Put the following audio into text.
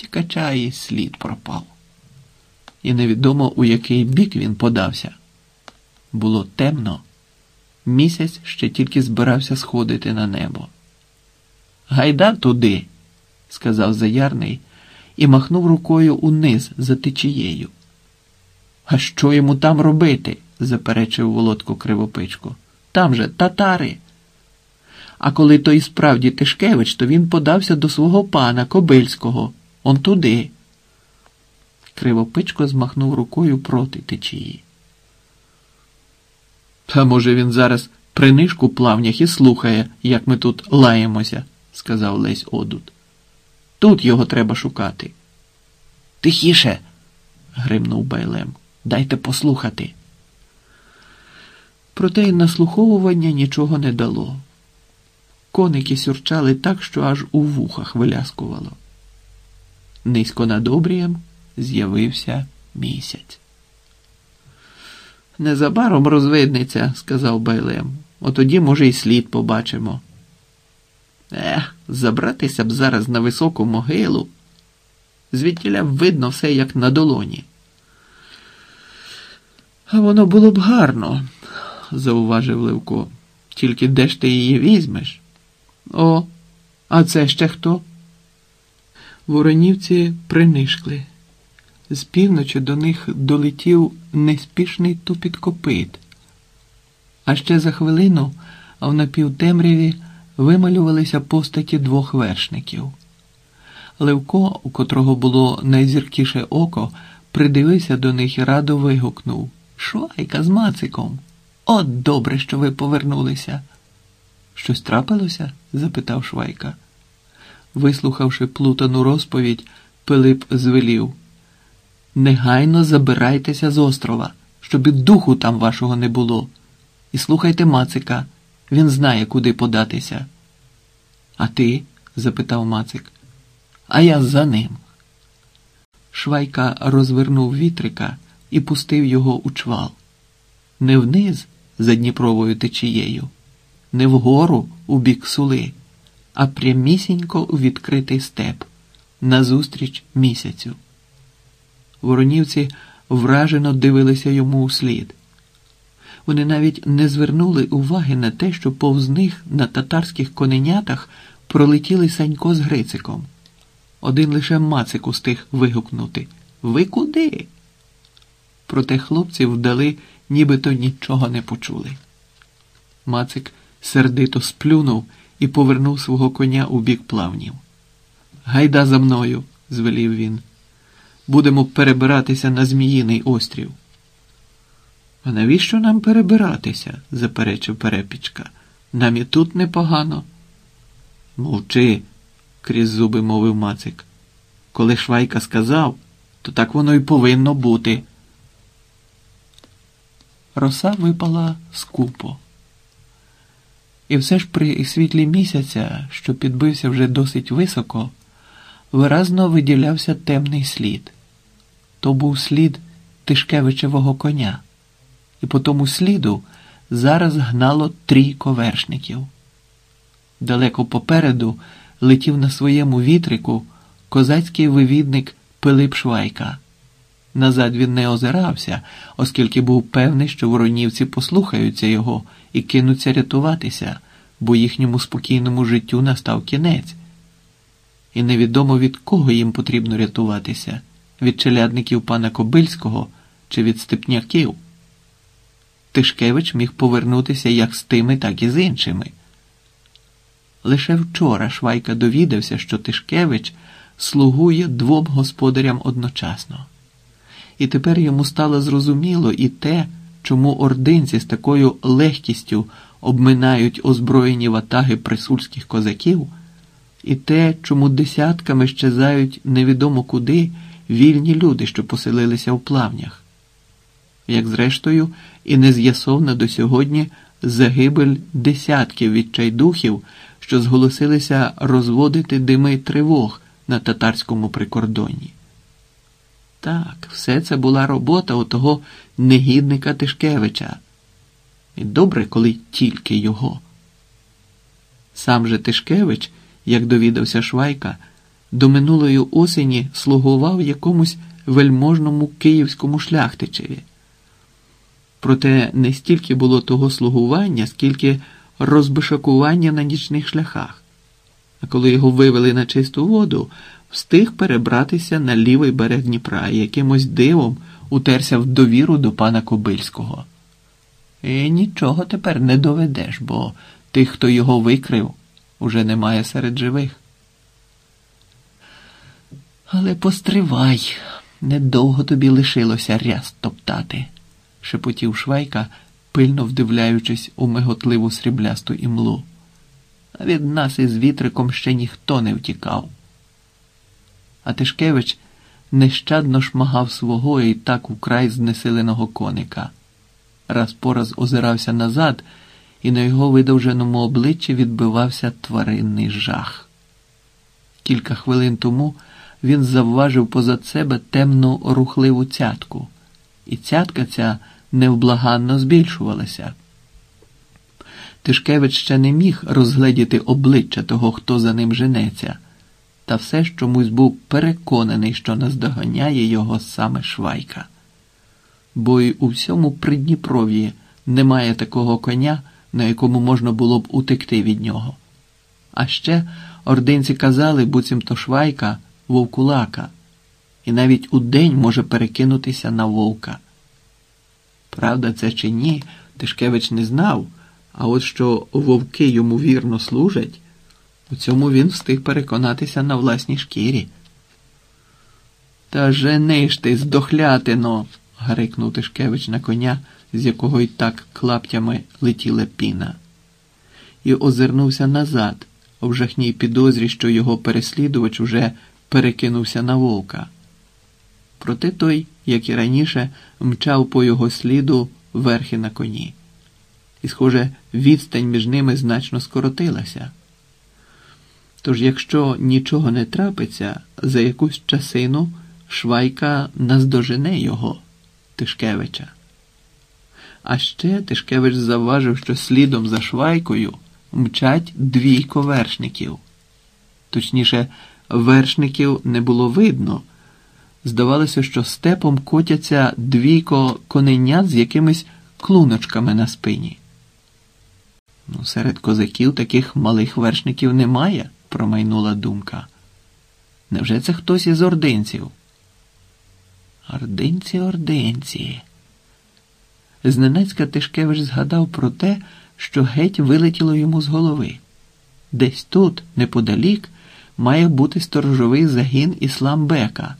втікача і слід пропав. І невідомо, у який бік він подався. Було темно, місяць ще тільки збирався сходити на небо. Гайда туди, сказав заярний і махнув рукою униз за течією. А що йому там робити? заперечив Володко Кривопичко. Там же татари. А коли той справді Тишкевич, то він подався до свого пана Кобильського, он туди. Кривопичко змахнув рукою проти течії. Та може він зараз при нишку плавнях і слухає, як ми тут лаємося, сказав Лесь Одут. Тут його треба шукати. Тихіше, гримнув Байлем. Дайте послухати. Проте й наслуховування нічого не дало. Коники сюрчали так, що аж у вухах виляскувало. Низько над обрієм з'явився місяць. Незабаром розвиднеться, сказав Байлем. Отоді, може, і слід побачимо. Ех, забратися б зараз на високу могилу. Звідтіля видно все як на долоні. А воно було б гарно, зауважив Левко. Тільки де ж ти її візьмеш? О, а це ще хто? Воронівці принишкли. З півночі до них долетів неспішний тупіт копит. А ще за хвилину, в напівтемряві вималювалися постаті двох вершників. Левко, у котрого було найзіркіше око, придивився до них і радо вигукнув Швайка з мациком. От добре, що ви повернулися. Щось трапилося? запитав Швайка. Вислухавши плутану розповідь, Пилип звелів. Негайно забирайтеся з острова, щоб і духу там вашого не було. І слухайте Мацика, він знає, куди податися. А ти? запитав Мацик. А я за ним. Швайка розвернув вітрика і пустив його у чвал. Не вниз за Дніпровою течією, не вгору у бік сули, а прямісінько у відкритий степ назустріч місяцю. Воронівці вражено дивилися йому услід. Вони навіть не звернули уваги на те, що повз них на татарських коненятах пролетіли Санько з Грициком. Один лише Мацик устиг вигукнути Ви куди? Проте хлопці вдали, нібито нічого не почули. Мацик сердито сплюнув і повернув свого коня у бік плавнів. Гайда за мною, звелів він. Будемо перебиратися на Зміїний острів. А навіщо нам перебиратися? заперечив перепічка. Нам і тут непогано. Мовчи, крізь зуби мовив Мацик. Коли Швайка сказав, то так воно й повинно бути. Роса випала скупо. І все ж при світлі місяця, що підбився вже досить високо, виразно виділявся темний слід. То був слід Тишкевичевого коня, і по тому сліду зараз гнало трійко вершників. Далеко попереду летів на своєму вітрику козацький вивідник Пилип Швайка. Назад він не озирався, оскільки був певний, що воронівці послухаються його і кинуться рятуватися, бо їхньому спокійному життю настав кінець. І невідомо від кого їм потрібно рятуватися від челядників пана Кобильського чи від степняків. Тишкевич міг повернутися як з тими, так і з іншими. Лише вчора Швайка довідався, що Тишкевич слугує двом господарям одночасно. І тепер йому стало зрозуміло і те, чому ординці з такою легкістю обминають озброєні ватаги присульських козаків, і те, чому десятками щезають невідомо куди вільні люди, що поселилися в плавнях. Як зрештою, і не з'ясована до сьогодні загибель десятків відчайдухів, що зголосилися розводити дими тривог на татарському прикордонні. Так, все це була робота у того негідника Тишкевича. І добре, коли тільки його. Сам же Тишкевич, як довідався Швайка, до минулої осені слугував якомусь вельможному київському шляхтичеві. Проте не стільки було того слугування, скільки розбишакування на нічних шляхах. А коли його вивели на чисту воду, встиг перебратися на лівий берег Дніпра і якимось дивом утерся в довіру до пана Кобильського. І нічого тепер не доведеш, бо тих, хто його викрив, уже немає серед живих. Але постривай, недовго тобі лишилося ряс топтати, шепотів Швайка, пильно вдивляючись у миготливу сріблясту імлу. Від нас із вітриком ще ніхто не втікав. А Тишкевич нещадно шмагав свого і так украй знесиленого коника. Раз по раз озирався назад, і на його видовженому обличчі відбивався тваринний жах. Кілька хвилин тому він завважив позад себе темну рухливу цятку, і цятка ця невблаганно збільшувалася. Тишкевич ще не міг розгледіти обличчя того, хто за ним женеться, та все ж чомусь був переконаний, що наздоганяє його саме Швайка. Бо й у всьому Придніпров'ї немає такого коня, на якому можна було б утекти від нього. А ще ординці казали, буцімто Швайка вовкулака, і навіть удень може перекинутися на вовка. Правда, це чи ні, Тишкевич не знав, а от що вовки йому вірно служать, у цьому він встиг переконатися на власній шкірі. Та жениш ти, здохлятино, гарикнув Тишкевич на коня, з якого й так клаптями летіла піна, і озирнувся назад, в жахній підозрі, що його переслідувач уже перекинувся на вовка. Проте той, як і раніше, мчав по його сліду верхи на коні. І, схоже, відстань між ними значно скоротилася. Тож, якщо нічого не трапиться, за якусь часину Швайка наздожене його, Тишкевича. А ще Тишкевич завважив, що слідом за Швайкою мчать двійко вершників. Точніше, вершників не було видно. Здавалося, що степом котяться двійко коненят з якимись клуночками на спині. Ну, серед козаків таких малих вершників немає, промайнула думка. Невже це хтось із ординців? Ординці, ординці. Зненацька Тишкевич згадав про те, що геть вилетіло йому з голови. Десь тут, неподалік, має бути сторожовий загін Ісламбека –